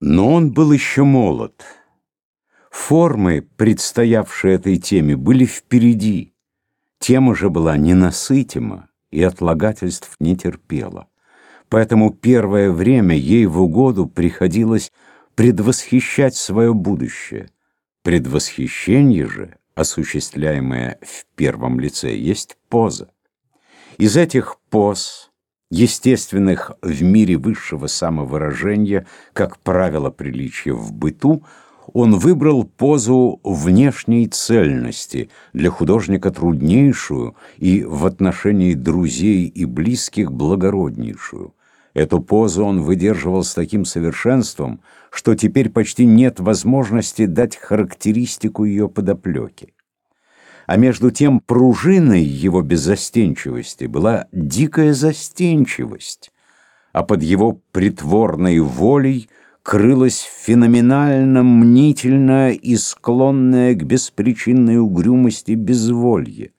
Но он был еще молод. Формы, предстоявшие этой теме, были впереди. Тема же была ненасытима и отлагательств не терпела. Поэтому первое время ей в угоду приходилось предвосхищать свое будущее. Предвосхищение же, осуществляемое в первом лице, есть поза. Из этих поз естественных в мире высшего самовыражения, как правило приличия в быту, он выбрал позу внешней цельности, для художника труднейшую и в отношении друзей и близких благороднейшую. Эту позу он выдерживал с таким совершенством, что теперь почти нет возможности дать характеристику ее подоплеки а между тем пружиной его беззастенчивости была дикая застенчивость, а под его притворной волей крылась феноменально мнительная и склонная к беспричинной угрюмости безволье.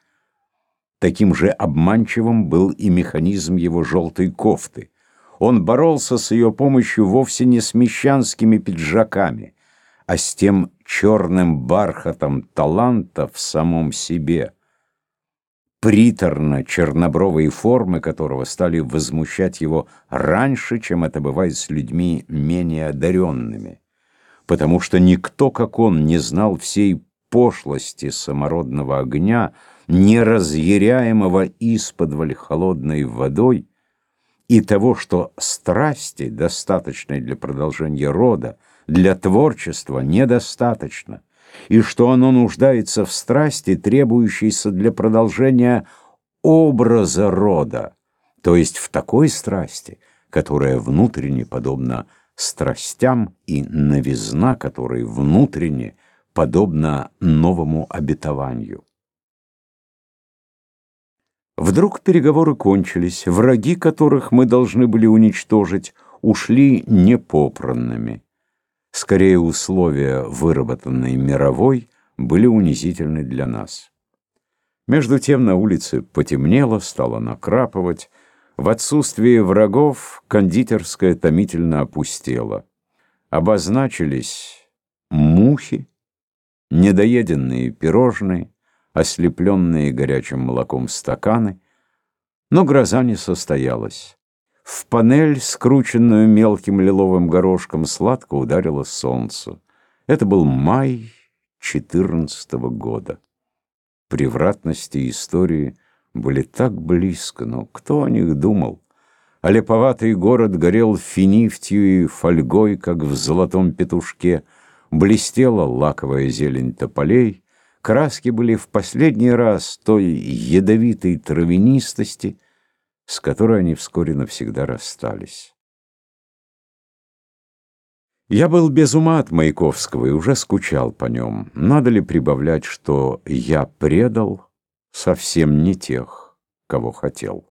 Таким же обманчивым был и механизм его желтой кофты. Он боролся с ее помощью вовсе не с мещанскими пиджаками, а с тем черным бархатом таланта в самом себе, приторно-чернобровые формы которого стали возмущать его раньше, чем это бывает с людьми менее одаренными, потому что никто, как он, не знал всей пошлости самородного огня, неразъяряемого исподволь холодной водой, и того, что страсти, достаточной для продолжения рода, для творчества недостаточно, и что оно нуждается в страсти, требующейся для продолжения образа рода, то есть в такой страсти, которая внутренне подобна страстям и новизна, которой внутренне подобна новому обетованию. Вдруг переговоры кончились, враги которых мы должны были уничтожить, ушли непопранными. Скорее, условия, выработанные мировой, были унизительны для нас. Между тем на улице потемнело, стало накрапывать. В отсутствие врагов кондитерская томительно опустела. Обозначились мухи, недоеденные пирожные, ослепленные горячим молоком стаканы, но гроза не состоялась. В панель, скрученную мелким лиловым горошком, сладко ударило солнце. Это был май четырнадцатого года. Превратности истории были так близко, но кто о них думал? А город горел финифтью и фольгой, как в золотом петушке. Блестела лаковая зелень тополей. Краски были в последний раз той ядовитой травянистости — с которой они вскоре навсегда расстались. Я был без ума от Маяковского и уже скучал по нем. Надо ли прибавлять, что я предал совсем не тех, кого хотел?